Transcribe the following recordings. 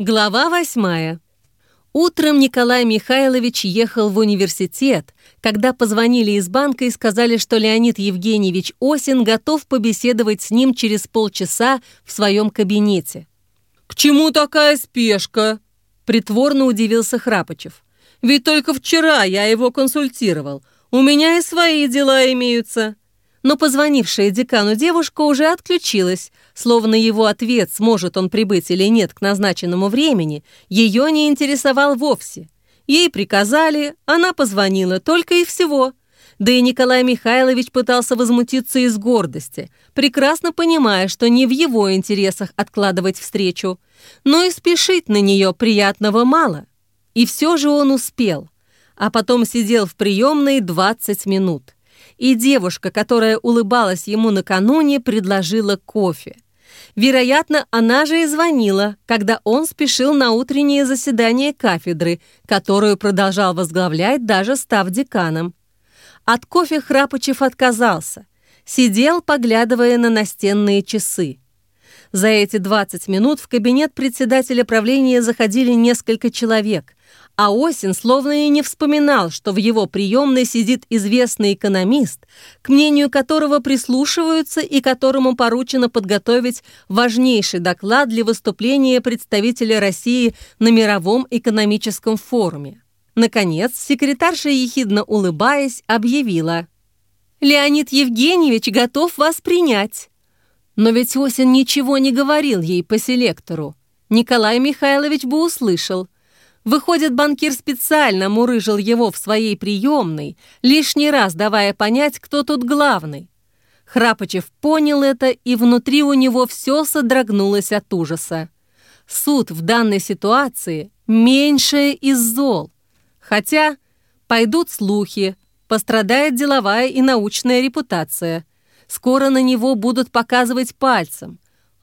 Глава восьмая. Утром Николай Михайлович ехал в университет, когда позвонили из банка и сказали, что Леонид Евгеньевич Осин готов побеседовать с ним через полчаса в своем кабинете. «К чему такая спешка?» – притворно удивился Храпочев. «Ведь только вчера я его консультировал. У меня и свои дела имеются» но позвонившая декану девушка уже отключилась, словно его ответ, сможет он прибыть или нет к назначенному времени, ее не интересовал вовсе. Ей приказали, она позвонила, только и всего. Да и Николай Михайлович пытался возмутиться из гордости, прекрасно понимая, что не в его интересах откладывать встречу, но и спешить на нее приятного мало. И все же он успел, а потом сидел в приемной 20 минут и девушка, которая улыбалась ему накануне, предложила кофе. Вероятно, она же и звонила, когда он спешил на утреннее заседание кафедры, которую продолжал возглавлять, даже став деканом. От кофе Храпочев отказался. Сидел, поглядывая на настенные часы. За эти 20 минут в кабинет председателя правления заходили несколько человек, а Осин словно и не вспоминал, что в его приемной сидит известный экономист, к мнению которого прислушиваются и которому поручено подготовить важнейший доклад для выступления представителя России на мировом экономическом форуме. Наконец, секретарша, ехидно улыбаясь, объявила. «Леонид Евгеньевич готов вас принять». Но ведь Осин ничего не говорил ей по селектору. Николай Михайлович бы услышал. Выходит, банкир специально мурыжил его в своей приемной, лишний раз давая понять, кто тут главный. Храпочев понял это, и внутри у него все содрогнулось от ужаса. Суд в данной ситуации меньшее из зол. Хотя пойдут слухи, пострадает деловая и научная репутация. Скоро на него будут показывать пальцем.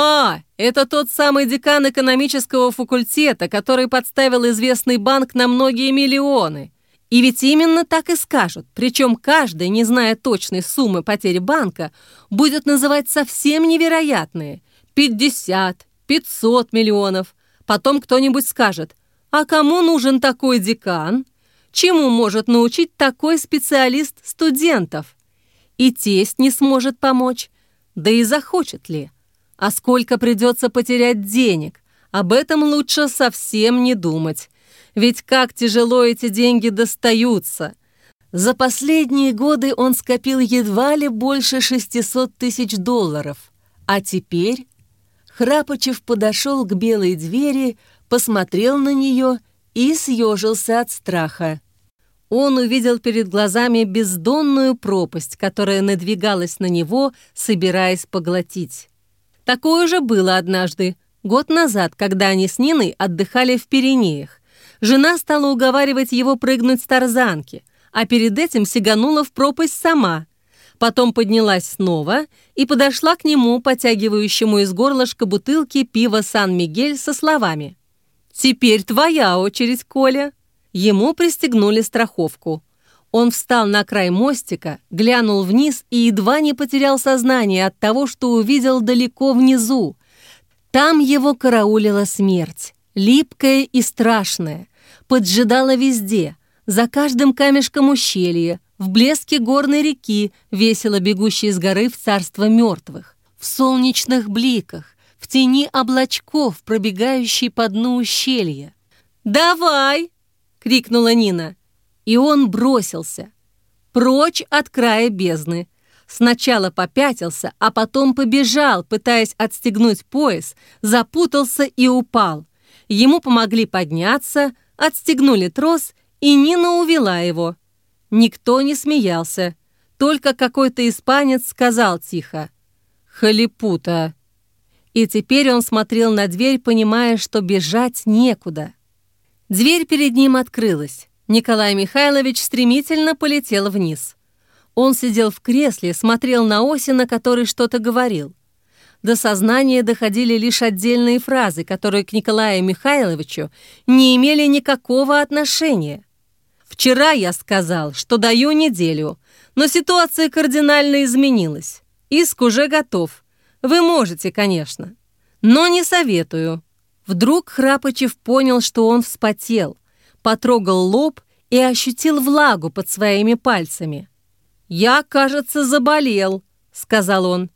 «А, это тот самый декан экономического факультета, который подставил известный банк на многие миллионы». И ведь именно так и скажут, причем каждый, не зная точной суммы потери банка, будет называть совсем невероятные – 50, 500 миллионов. Потом кто-нибудь скажет, а кому нужен такой декан? Чему может научить такой специалист студентов? И тесть не сможет помочь. Да и захочет ли? А сколько придется потерять денег? Об этом лучше совсем не думать. Ведь как тяжело эти деньги достаются. За последние годы он скопил едва ли больше 600 тысяч долларов. А теперь... Храпочев подошел к белой двери, посмотрел на нее и съежился от страха он увидел перед глазами бездонную пропасть, которая надвигалась на него, собираясь поглотить. Такое же было однажды, год назад, когда они с Ниной отдыхали в Пиренеях. Жена стала уговаривать его прыгнуть с тарзанки, а перед этим сиганула в пропасть сама. Потом поднялась снова и подошла к нему, потягивающему из горлышка бутылки пива «Сан-Мигель» со словами «Теперь твоя очередь, Коля». Ему пристегнули страховку. Он встал на край мостика, глянул вниз и едва не потерял сознание от того, что увидел далеко внизу. Там его караулила смерть, липкая и страшная, поджидала везде, за каждым камешком ущелья, в блеске горной реки, весело бегущей с горы в царство мертвых, в солнечных бликах, в тени облачков, пробегающей по дну ущелья. «Давай!» — крикнула Нина. И он бросился. Прочь от края бездны. Сначала попятился, а потом побежал, пытаясь отстегнуть пояс, запутался и упал. Ему помогли подняться, отстегнули трос, и Нина увела его. Никто не смеялся. Только какой-то испанец сказал тихо «Халипута». И теперь он смотрел на дверь, понимая, что бежать некуда. Дверь перед ним открылась. Николай Михайлович стремительно полетел вниз. Он сидел в кресле, смотрел на Осина, который что-то говорил. До сознания доходили лишь отдельные фразы, которые к Николаю Михайловичу не имели никакого отношения. «Вчера я сказал, что даю неделю, но ситуация кардинально изменилась. Иск уже готов. Вы можете, конечно. Но не советую. Вдруг Храпочев понял, что он вспотел, потрогал лоб и ощутил влагу под своими пальцами. «Я, кажется, заболел», — сказал он.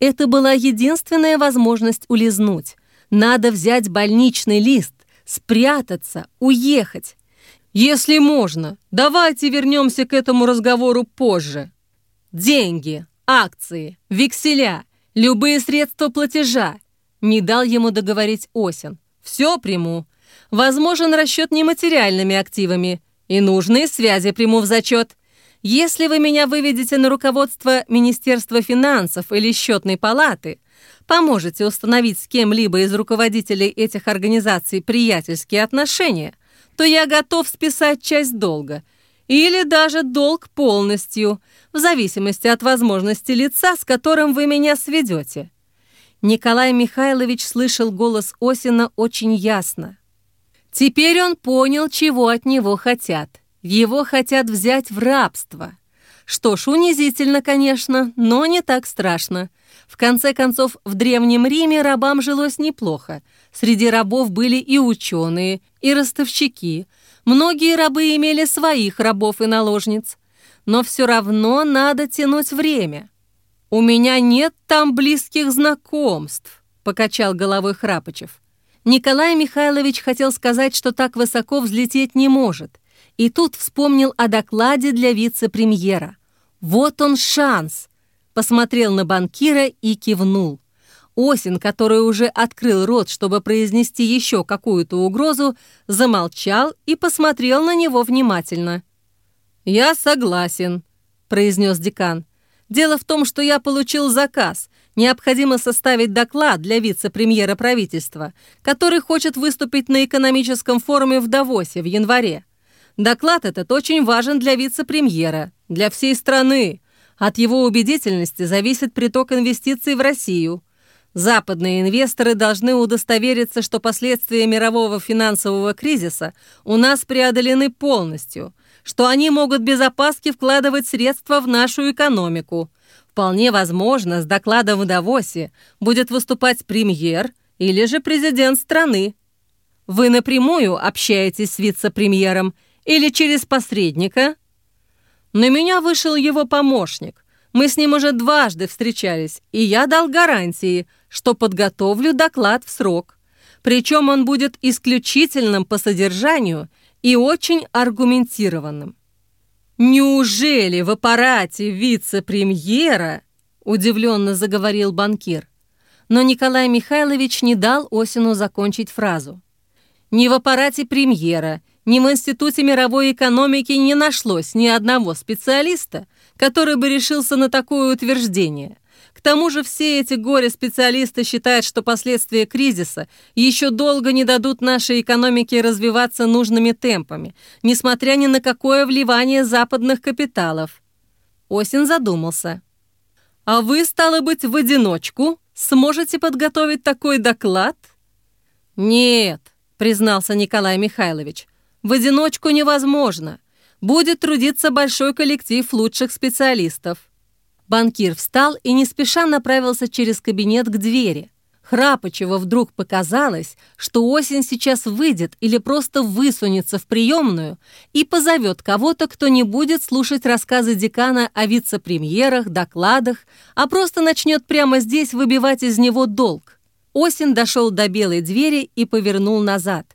Это была единственная возможность улизнуть. Надо взять больничный лист, спрятаться, уехать. Если можно, давайте вернемся к этому разговору позже. Деньги, акции, векселя, любые средства платежа. Не дал ему договорить Осин. Все приму. Возможен расчет нематериальными активами. И нужные связи приму в зачет. Если вы меня выведете на руководство Министерства финансов или счетной палаты, поможете установить с кем-либо из руководителей этих организаций приятельские отношения, то я готов списать часть долга или даже долг полностью, в зависимости от возможности лица, с которым вы меня сведете. Николай Михайлович слышал голос Осина очень ясно. Теперь он понял, чего от него хотят. Его хотят взять в рабство. Что ж, унизительно, конечно, но не так страшно. В конце концов, в Древнем Риме рабам жилось неплохо. Среди рабов были и ученые, и ростовщики. Многие рабы имели своих рабов и наложниц. Но все равно надо тянуть время. «У меня нет там близких знакомств», — покачал головой Храпочев. Николай Михайлович хотел сказать, что так высоко взлететь не может. И тут вспомнил о докладе для вице-премьера. Вот он шанс! Посмотрел на банкира и кивнул. Осин, который уже открыл рот, чтобы произнести еще какую-то угрозу, замолчал и посмотрел на него внимательно. «Я согласен», — произнес декан. «Дело в том, что я получил заказ, Необходимо составить доклад для вице-премьера правительства, который хочет выступить на экономическом форуме в Давосе в январе. Доклад этот очень важен для вице-премьера, для всей страны. От его убедительности зависит приток инвестиций в Россию. Западные инвесторы должны удостовериться, что последствия мирового финансового кризиса у нас преодолены полностью, что они могут без опаски вкладывать средства в нашу экономику, Вполне возможно, с докладом в Давосе будет выступать премьер или же президент страны. Вы напрямую общаетесь с вице-премьером или через посредника? На меня вышел его помощник. Мы с ним уже дважды встречались, и я дал гарантии, что подготовлю доклад в срок. Причем он будет исключительным по содержанию и очень аргументированным. «Неужели в аппарате вице-премьера?» – удивленно заговорил банкир. Но Николай Михайлович не дал Осину закончить фразу. «Ни в аппарате премьера, ни в Институте мировой экономики не нашлось ни одного специалиста, который бы решился на такое утверждение. Тому же все эти горе-специалисты считают, что последствия кризиса еще долго не дадут нашей экономике развиваться нужными темпами, несмотря ни на какое вливание западных капиталов. Осин задумался. «А вы, стало быть, в одиночку сможете подготовить такой доклад?» «Нет», — признался Николай Михайлович, «в одиночку невозможно. Будет трудиться большой коллектив лучших специалистов. Банкир встал и не спеша направился через кабинет к двери. Храпочева вдруг показалось, что осень сейчас выйдет или просто высунется в приемную и позовет кого-то, кто не будет слушать рассказы декана о вице-премьерах, докладах, а просто начнет прямо здесь выбивать из него долг. Осень дошел до белой двери и повернул назад.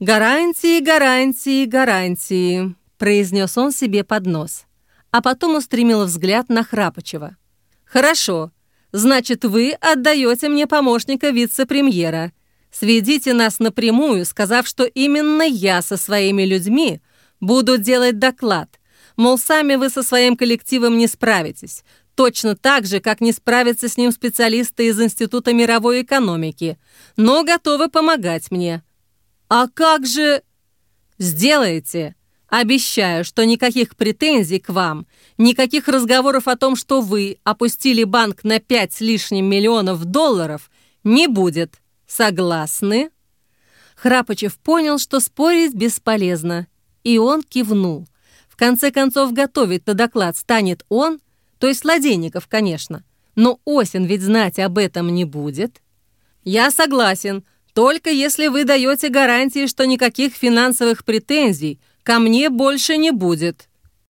«Гарантии, гарантии, гарантии», — произнес он себе под нос а потом устремила взгляд на Храпочева. «Хорошо. Значит, вы отдаете мне помощника вице-премьера. Сведите нас напрямую, сказав, что именно я со своими людьми буду делать доклад. Мол, сами вы со своим коллективом не справитесь. Точно так же, как не справятся с ним специалисты из Института мировой экономики. Но готовы помогать мне. А как же... Сделаете. Обещаю, что никаких претензий к вам, никаких разговоров о том, что вы опустили банк на пять с лишним миллионов долларов, не будет. Согласны?» Храпочев понял, что спорить бесполезно, и он кивнул. В конце концов, готовить-то доклад станет он, то есть Ладенников, конечно. Но Осин ведь знать об этом не будет. «Я согласен», Только если вы даете гарантии, что никаких финансовых претензий ко мне больше не будет.